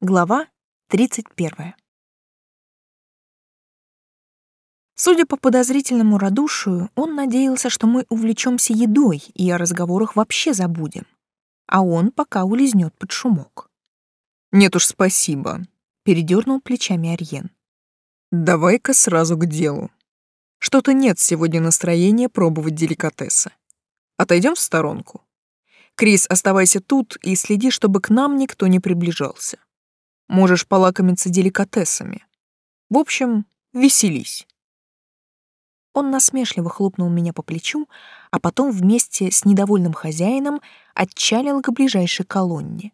Глава 31. Судя по подозрительному радушию, он надеялся, что мы увлечемся едой и о разговорах вообще забудем. А он пока улизнет под шумок. «Нет уж, спасибо», — передернул плечами Арьен. «Давай-ка сразу к делу. Что-то нет сегодня настроения пробовать деликатесы. Отойдем в сторонку. Крис, оставайся тут и следи, чтобы к нам никто не приближался. Можешь полакомиться деликатесами. В общем, веселись. Он насмешливо хлопнул меня по плечу, а потом вместе с недовольным хозяином отчалил к ближайшей колонне.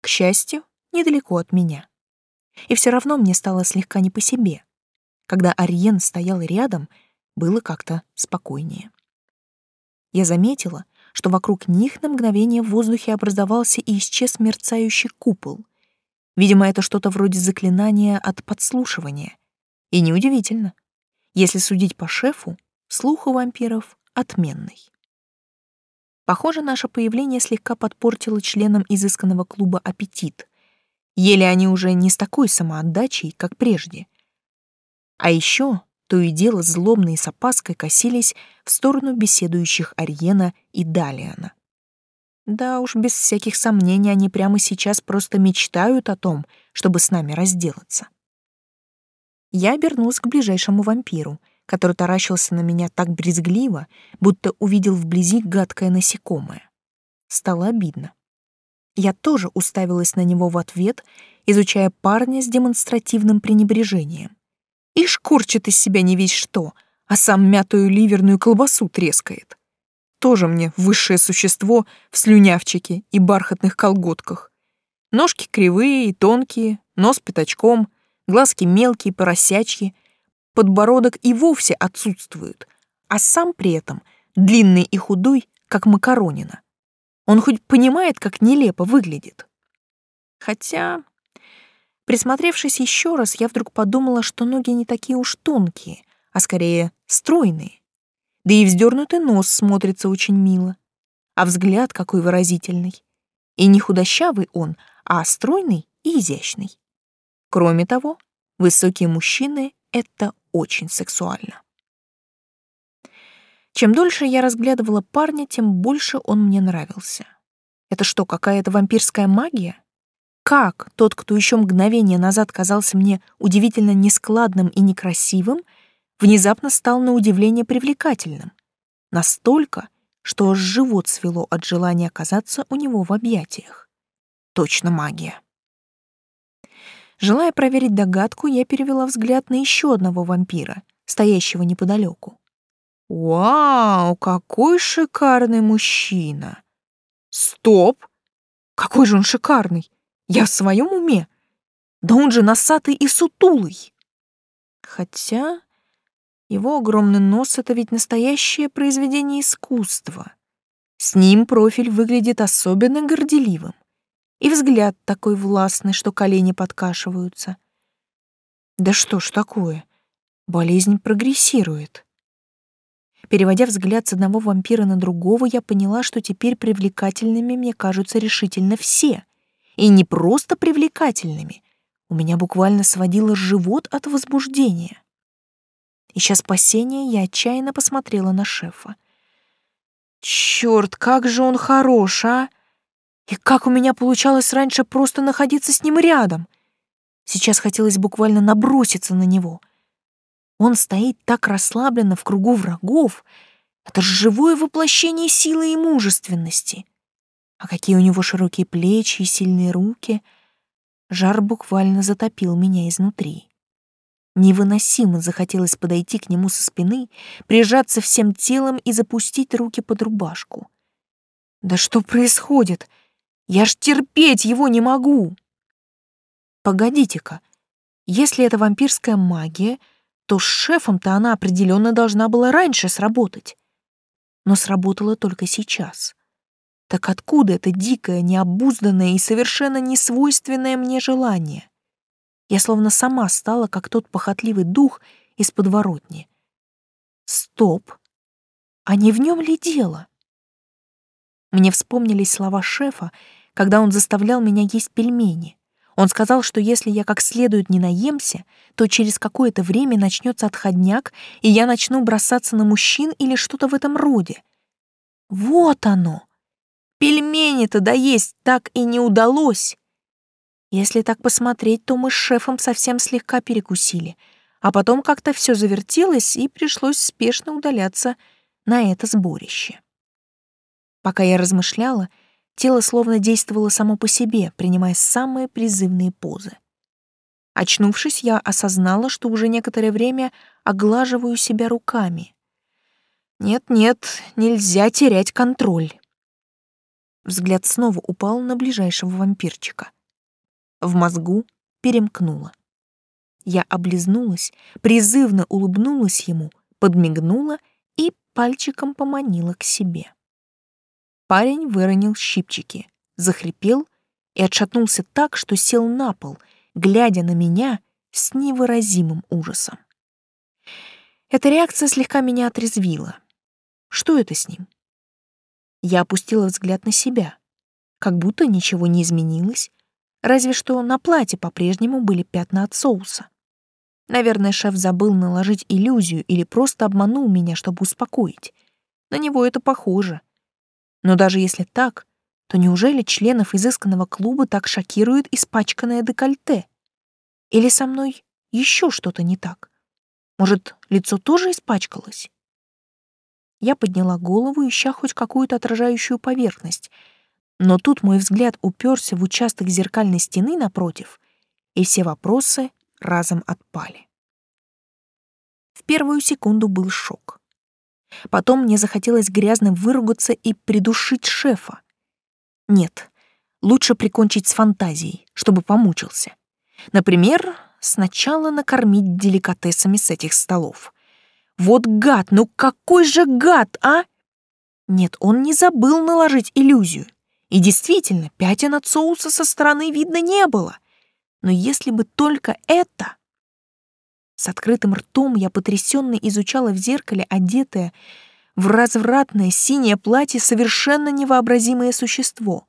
К счастью, недалеко от меня. И все равно мне стало слегка не по себе. Когда Ариен стоял рядом, было как-то спокойнее. Я заметила, что вокруг них на мгновение в воздухе образовался и исчез мерцающий купол, Видимо, это что-то вроде заклинания от подслушивания. И неудивительно. Если судить по шефу, слух у вампиров отменный. Похоже, наше появление слегка подпортило членам изысканного клуба аппетит. Ели они уже не с такой самоотдачей, как прежде. А еще то и дело злобно и с опаской косились в сторону беседующих Ариена и Далиана. Да уж, без всяких сомнений, они прямо сейчас просто мечтают о том, чтобы с нами разделаться. Я обернулась к ближайшему вампиру, который таращился на меня так брезгливо, будто увидел вблизи гадкое насекомое. Стало обидно. Я тоже уставилась на него в ответ, изучая парня с демонстративным пренебрежением. И шкурчит из себя не весь что, а сам мятую ливерную колбасу трескает тоже мне высшее существо в слюнявчике и бархатных колготках. Ножки кривые и тонкие, нос пятачком, глазки мелкие, поросячьи, подбородок и вовсе отсутствует, а сам при этом длинный и худой, как макаронина. Он хоть понимает, как нелепо выглядит. Хотя, присмотревшись еще раз, я вдруг подумала, что ноги не такие уж тонкие, а скорее стройные да и вздернутый нос смотрится очень мило. А взгляд какой выразительный. И не худощавый он, а стройный и изящный. Кроме того, высокие мужчины — это очень сексуально. Чем дольше я разглядывала парня, тем больше он мне нравился. Это что, какая-то вампирская магия? Как тот, кто еще мгновение назад казался мне удивительно нескладным и некрасивым, внезапно стал на удивление привлекательным. Настолько, что аж живот свело от желания оказаться у него в объятиях. Точно магия. Желая проверить догадку, я перевела взгляд на еще одного вампира, стоящего неподалеку. «Вау, какой шикарный мужчина!» «Стоп! Какой же он шикарный! Я в своем уме? Да он же носатый и сутулый!» Хотя его огромный нос — это ведь настоящее произведение искусства. С ним профиль выглядит особенно горделивым. И взгляд такой властный, что колени подкашиваются. Да что ж такое? Болезнь прогрессирует. Переводя взгляд с одного вампира на другого, я поняла, что теперь привлекательными мне кажутся решительно все. И не просто привлекательными. У меня буквально сводило живот от возбуждения. Ища спасения, я отчаянно посмотрела на шефа. Черт, как же он хорош, а! И как у меня получалось раньше просто находиться с ним рядом. Сейчас хотелось буквально наброситься на него. Он стоит так расслабленно в кругу врагов. Это же живое воплощение силы и мужественности. А какие у него широкие плечи и сильные руки. Жар буквально затопил меня изнутри. Невыносимо захотелось подойти к нему со спины, прижаться всем телом и запустить руки под рубашку. Да что происходит? Я ж терпеть его не могу. Погодите-ка, если это вампирская магия, то с шефом-то она определенно должна была раньше сработать. Но сработала только сейчас. Так откуда это дикое, необузданное и совершенно несвойственное мне желание? Я словно сама стала, как тот похотливый дух из подворотни. Стоп! А не в нем ли дело? Мне вспомнились слова шефа, когда он заставлял меня есть пельмени. Он сказал, что если я как следует не наемся, то через какое-то время начнется отходняк, и я начну бросаться на мужчин или что-то в этом роде. Вот оно! Пельмени-то доесть так и не удалось. Если так посмотреть, то мы с шефом совсем слегка перекусили, а потом как-то все завертелось, и пришлось спешно удаляться на это сборище. Пока я размышляла, тело словно действовало само по себе, принимая самые призывные позы. Очнувшись, я осознала, что уже некоторое время оглаживаю себя руками. Нет-нет, нельзя терять контроль. Взгляд снова упал на ближайшего вампирчика. В мозгу перемкнуло. Я облизнулась, призывно улыбнулась ему, подмигнула и пальчиком поманила к себе. Парень выронил щипчики, захрипел и отшатнулся так, что сел на пол, глядя на меня с невыразимым ужасом. Эта реакция слегка меня отрезвила. Что это с ним? Я опустила взгляд на себя. Как будто ничего не изменилось, разве что на платье по-прежнему были пятна от соуса. Наверное, шеф забыл наложить иллюзию или просто обманул меня, чтобы успокоить. На него это похоже — но даже если так, то неужели членов изысканного клуба так шокирует испачканное декольте? Или со мной еще что-то не так? Может, лицо тоже испачкалось? Я подняла голову, ища хоть какую-то отражающую поверхность, но тут мой взгляд уперся в участок зеркальной стены напротив, и все вопросы разом отпали. В первую секунду был шок. Потом мне захотелось грязно выругаться и придушить шефа. Нет, лучше прикончить с фантазией, чтобы помучился. Например, сначала накормить деликатесами с этих столов. Вот гад, ну какой же гад, а? Нет, он не забыл наложить иллюзию. И действительно, пятен от соуса со стороны видно не было. Но если бы только это... С открытым ртом я потрясенно изучала в зеркале одетое в развратное синее платье совершенно невообразимое существо.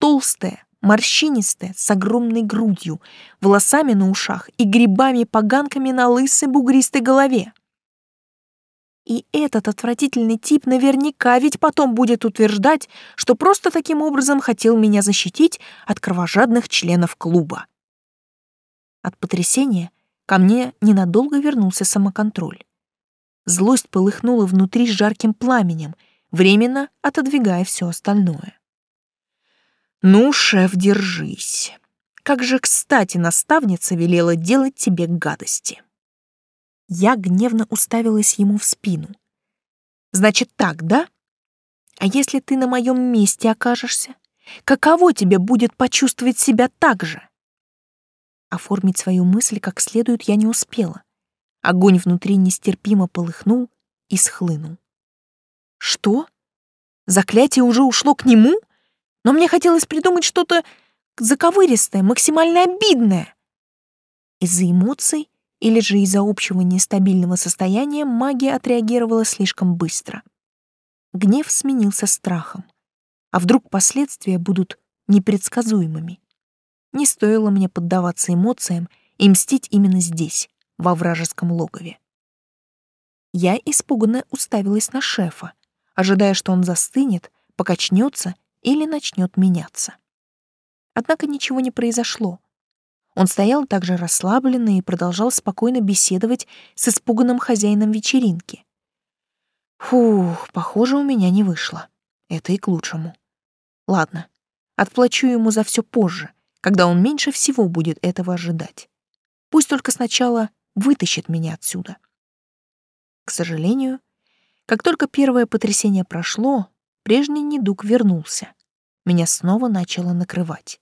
Толстое, морщинистое, с огромной грудью, волосами на ушах и грибами-поганками на лысой бугристой голове. И этот отвратительный тип наверняка ведь потом будет утверждать, что просто таким образом хотел меня защитить от кровожадных членов клуба. От потрясения Ко мне ненадолго вернулся самоконтроль. Злость полыхнула внутри жарким пламенем, временно отодвигая все остальное. «Ну, шеф, держись. Как же, кстати, наставница велела делать тебе гадости». Я гневно уставилась ему в спину. «Значит так, да? А если ты на моем месте окажешься, каково тебе будет почувствовать себя так же?» Оформить свою мысль как следует я не успела. Огонь внутри нестерпимо полыхнул и схлынул. Что? Заклятие уже ушло к нему? Но мне хотелось придумать что-то заковыристое, максимально обидное. Из-за эмоций или же из-за общего нестабильного состояния магия отреагировала слишком быстро. Гнев сменился страхом. А вдруг последствия будут непредсказуемыми? Не стоило мне поддаваться эмоциям и мстить именно здесь, во вражеском логове. Я испуганно уставилась на шефа, ожидая, что он застынет, покачнется или начнет меняться. Однако ничего не произошло. Он стоял также расслабленно и продолжал спокойно беседовать с испуганным хозяином вечеринки. Фух, похоже, у меня не вышло. Это и к лучшему. Ладно, отплачу ему за все позже, когда он меньше всего будет этого ожидать. Пусть только сначала вытащит меня отсюда. К сожалению, как только первое потрясение прошло, прежний недуг вернулся. Меня снова начало накрывать.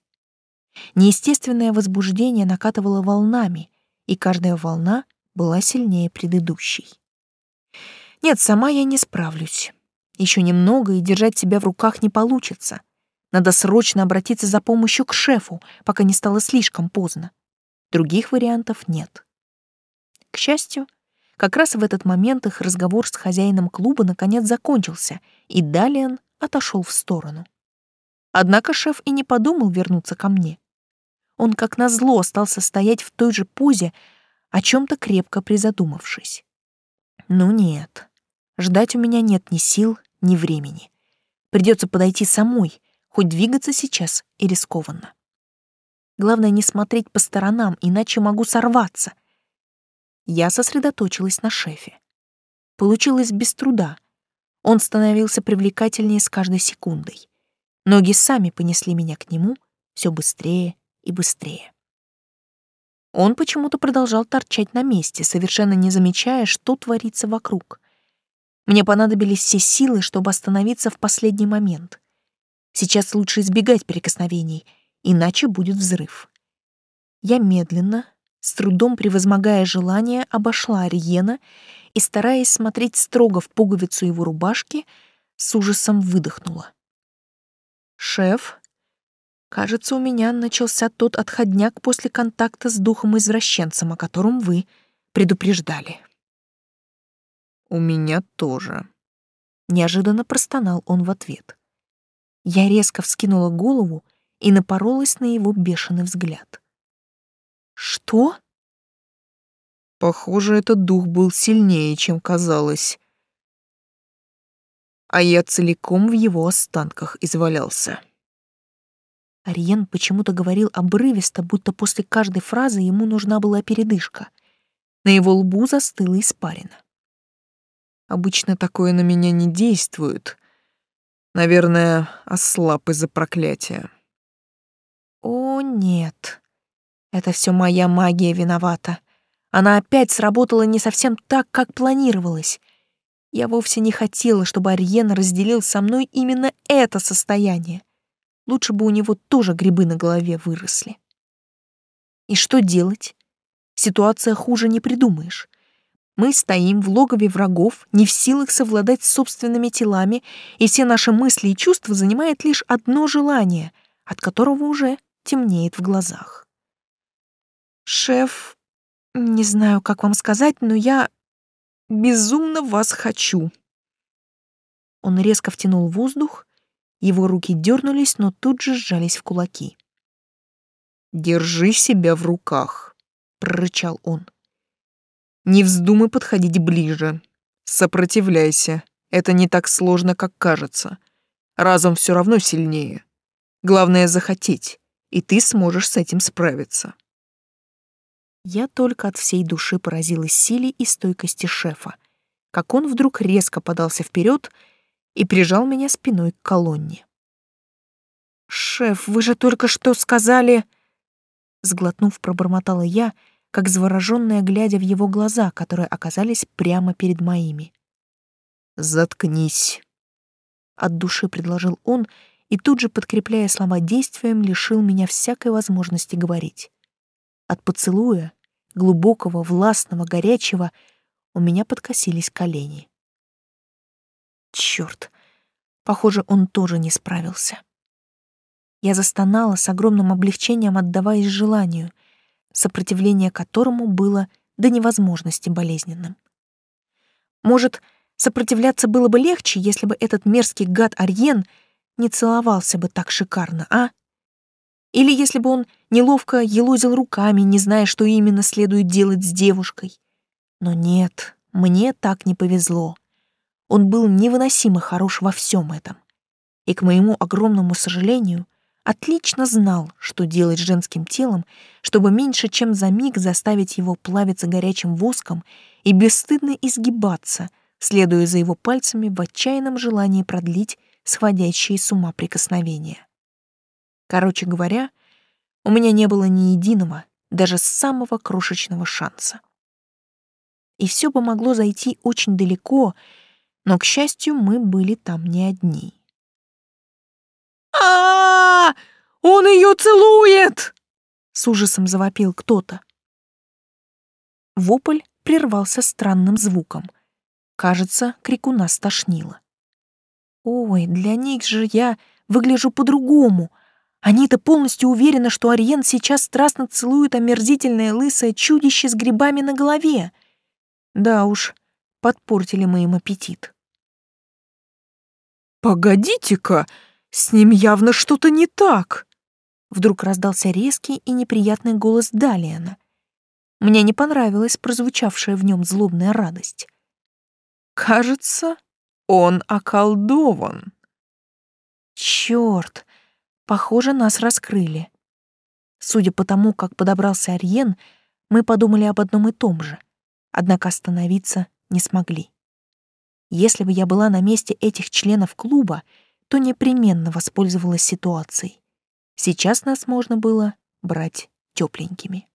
Неестественное возбуждение накатывало волнами, и каждая волна была сильнее предыдущей. Нет, сама я не справлюсь. Еще немного, и держать себя в руках не получится. Надо срочно обратиться за помощью к шефу, пока не стало слишком поздно. Других вариантов нет. К счастью, как раз в этот момент их разговор с хозяином клуба наконец закончился, и Далиан отошел в сторону. Однако шеф и не подумал вернуться ко мне. Он как назло остался стоять в той же позе, о чем-то крепко призадумавшись. Ну нет, ждать у меня нет ни сил, ни времени. Придется подойти самой, хоть двигаться сейчас и рискованно. Главное не смотреть по сторонам, иначе могу сорваться. Я сосредоточилась на шефе. Получилось без труда. Он становился привлекательнее с каждой секундой. Ноги сами понесли меня к нему все быстрее и быстрее. Он почему-то продолжал торчать на месте, совершенно не замечая, что творится вокруг. Мне понадобились все силы, чтобы остановиться в последний момент. Сейчас лучше избегать прикосновений — иначе будет взрыв. Я медленно, с трудом превозмогая желание, обошла Ариена и, стараясь смотреть строго в пуговицу его рубашки, с ужасом выдохнула. «Шеф, кажется, у меня начался тот отходняк после контакта с духом-извращенцем, о котором вы предупреждали». «У меня тоже», — неожиданно простонал он в ответ. Я резко вскинула голову и напоролась на его бешеный взгляд. «Что?» Похоже, этот дух был сильнее, чем казалось. А я целиком в его останках извалялся. Ариен почему-то говорил обрывисто, будто после каждой фразы ему нужна была передышка. На его лбу застыла испарина. Обычно такое на меня не действует. Наверное, ослаб из-за проклятия. О, нет. Это все моя магия виновата. Она опять сработала не совсем так, как планировалось. Я вовсе не хотела, чтобы Ариен разделил со мной именно это состояние. Лучше бы у него тоже грибы на голове выросли. И что делать? Ситуация хуже не придумаешь. Мы стоим в логове врагов, не в силах совладать с собственными телами, и все наши мысли и чувства занимает лишь одно желание, от которого уже темнеет в глазах. «Шеф, не знаю, как вам сказать, но я безумно вас хочу». Он резко втянул воздух, его руки дернулись, но тут же сжались в кулаки. «Держи себя в руках», — прорычал он. «Не вздумай подходить ближе. Сопротивляйся. Это не так сложно, как кажется. Разум все равно сильнее. Главное — захотеть и ты сможешь с этим справиться. Я только от всей души поразилась силе и стойкости шефа, как он вдруг резко подался вперед и прижал меня спиной к колонне. «Шеф, вы же только что сказали...» Сглотнув, пробормотала я, как заворожённая, глядя в его глаза, которые оказались прямо перед моими. «Заткнись», — от души предложил он и тут же, подкрепляя слова действием, лишил меня всякой возможности говорить. От поцелуя, глубокого, властного, горячего, у меня подкосились колени. Черт, похоже, он тоже не справился. Я застонала с огромным облегчением, отдаваясь желанию, сопротивление которому было до невозможности болезненным. Может, сопротивляться было бы легче, если бы этот мерзкий гад Арьен — не целовался бы так шикарно, а? Или если бы он неловко елозил руками, не зная, что именно следует делать с девушкой. Но нет, мне так не повезло. Он был невыносимо хорош во всем этом. И, к моему огромному сожалению, отлично знал, что делать с женским телом, чтобы меньше чем за миг заставить его плавиться горячим воском и бесстыдно изгибаться, следуя за его пальцами в отчаянном желании продлить сходящие с ума прикосновения. Короче говоря, у меня не было ни единого, даже самого крошечного шанса. И все бы могло зайти очень далеко, но, к счастью, мы были там не одни. а, -а, -а! Он ее целует!» — с ужасом завопил кто-то. Вопль прервался странным звуком. Кажется, крикуна стошнило. Ой, для них же я выгляжу по-другому. Они-то полностью уверены, что Ариен сейчас страстно целует омерзительное лысое чудище с грибами на голове. Да уж, подпортили мы им аппетит. «Погодите-ка, с ним явно что-то не так!» Вдруг раздался резкий и неприятный голос Далиана. Мне не понравилась прозвучавшая в нем злобная радость. «Кажется, он околдован». Черт! Похоже, нас раскрыли. Судя по тому, как подобрался Ариен, мы подумали об одном и том же, однако остановиться не смогли. Если бы я была на месте этих членов клуба, то непременно воспользовалась ситуацией. Сейчас нас можно было брать тепленькими.